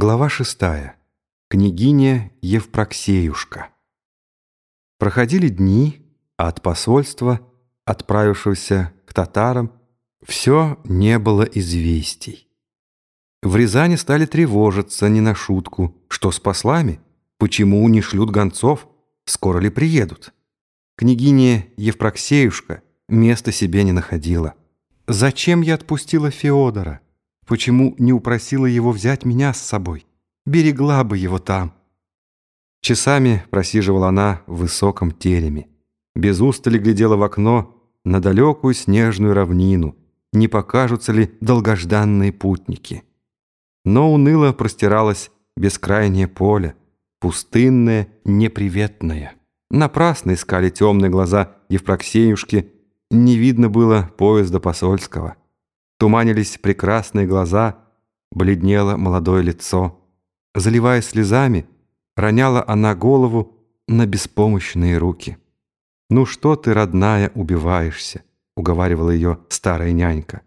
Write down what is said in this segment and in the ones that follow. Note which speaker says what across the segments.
Speaker 1: Глава шестая. Княгиня Евпроксеюшка. Проходили дни, а от посольства, отправившегося к татарам, все не было известий. В Рязани стали тревожиться не на шутку, что с послами, почему не шлют гонцов, скоро ли приедут. Княгиня Евпроксеюшка места себе не находила. «Зачем я отпустила Феодора?» Почему не упросила его взять меня с собой? Берегла бы его там. Часами просиживала она в высоком тереме. Без устали глядела в окно на далекую снежную равнину, не покажутся ли долгожданные путники. Но уныло простиралось бескрайнее поле, пустынное, неприветное. Напрасно искали темные глаза Евпроксеюшки, не видно было поезда посольского. Туманились прекрасные глаза, бледнело молодое лицо. Заливая слезами, роняла она голову на беспомощные руки. «Ну что ты, родная, убиваешься?» — уговаривала ее старая нянька.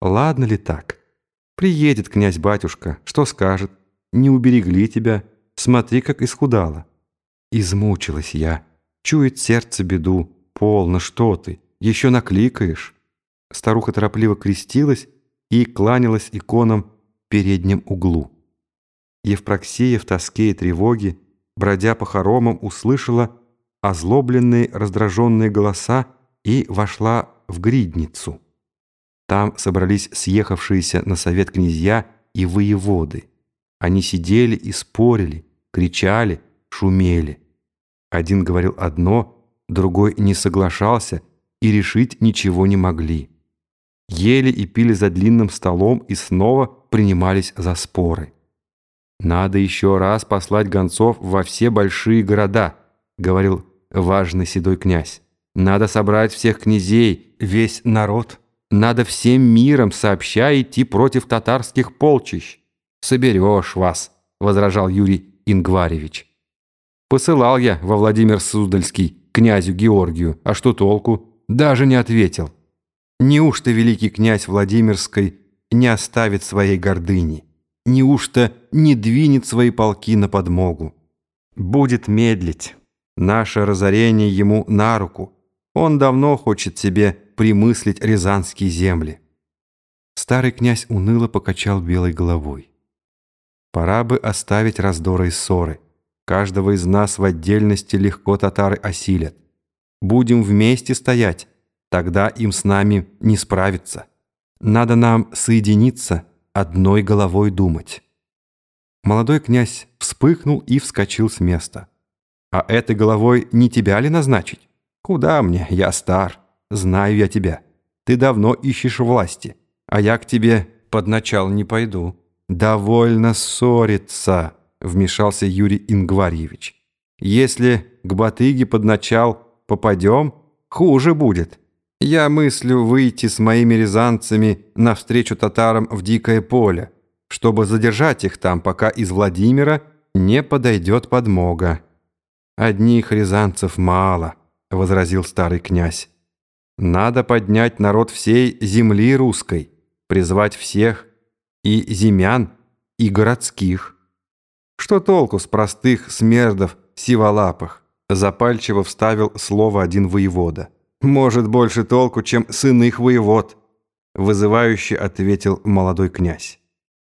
Speaker 1: «Ладно ли так? Приедет князь-батюшка, что скажет? Не уберегли тебя, смотри, как исхудала». Измучилась я, чует сердце беду. Полно, что ты, еще накликаешь. Старуха торопливо крестилась и кланялась иконам в переднем углу. Евпроксия в тоске и тревоге, бродя по хоромам, услышала озлобленные раздраженные голоса и вошла в гридницу. Там собрались съехавшиеся на совет князья и воеводы. Они сидели и спорили, кричали, шумели. Один говорил одно, другой не соглашался и решить ничего не могли ели и пили за длинным столом и снова принимались за споры. «Надо еще раз послать гонцов во все большие города», — говорил важный седой князь. «Надо собрать всех князей, весь народ. Надо всем миром сообща идти против татарских полчищ». «Соберешь вас», — возражал Юрий Ингваревич. «Посылал я во Владимир Суздальский князю Георгию, а что толку? Даже не ответил». Неужто великий князь Владимирской не оставит своей гордыни? Неужто не двинет свои полки на подмогу? Будет медлить. Наше разорение ему на руку. Он давно хочет себе примыслить рязанские земли. Старый князь уныло покачал белой головой. Пора бы оставить раздоры и ссоры. Каждого из нас в отдельности легко татары осилят. Будем вместе стоять, Тогда им с нами не справиться. Надо нам соединиться, одной головой думать». Молодой князь вспыхнул и вскочил с места. «А этой головой не тебя ли назначить? Куда мне? Я стар. Знаю я тебя. Ты давно ищешь власти, а я к тебе под начало не пойду». «Довольно ссориться», — вмешался Юрий Ингварьевич. «Если к Батыге под начал попадем, хуже будет. Я мыслю выйти с моими рязанцами навстречу татарам в дикое поле, чтобы задержать их там, пока из Владимира не подойдет подмога. «Одних рязанцев мало», — возразил старый князь. «Надо поднять народ всей земли русской, призвать всех, и земян, и городских. Что толку с простых смердов сиволапых?» Запальчиво вставил слово один воевода. Может, больше толку, чем сын их воевод», — вызывающе ответил молодой князь.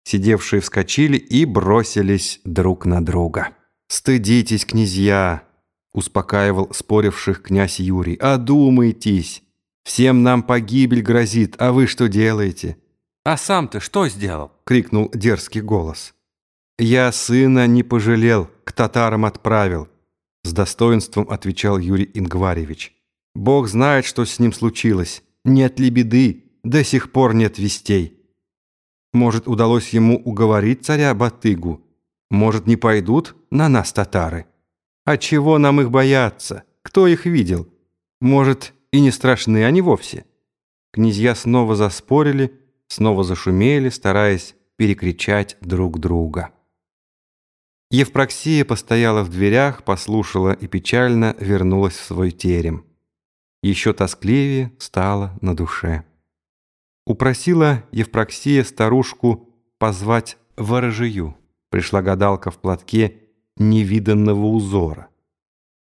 Speaker 1: Сидевшие вскочили и бросились друг на друга. «Стыдитесь, князья!» — успокаивал споривших князь Юрий. «Одумайтесь! Всем нам погибель грозит, а вы что делаете?» «А сам ты что сделал?» — крикнул дерзкий голос. «Я сына не пожалел, к татарам отправил», — с достоинством отвечал Юрий Ингваревич. Бог знает, что с ним случилось. Нет ли беды, до сих пор нет вестей. Может, удалось ему уговорить царя Батыгу? Может, не пойдут на нас татары? А чего нам их бояться? Кто их видел? Может, и не страшны они вовсе? Князья снова заспорили, снова зашумели, стараясь перекричать друг друга. Евпроксия постояла в дверях, послушала и печально вернулась в свой терем еще тоскливее стало на душе. Упросила Евпроксия старушку позвать ворожию. Пришла гадалка в платке невиданного узора.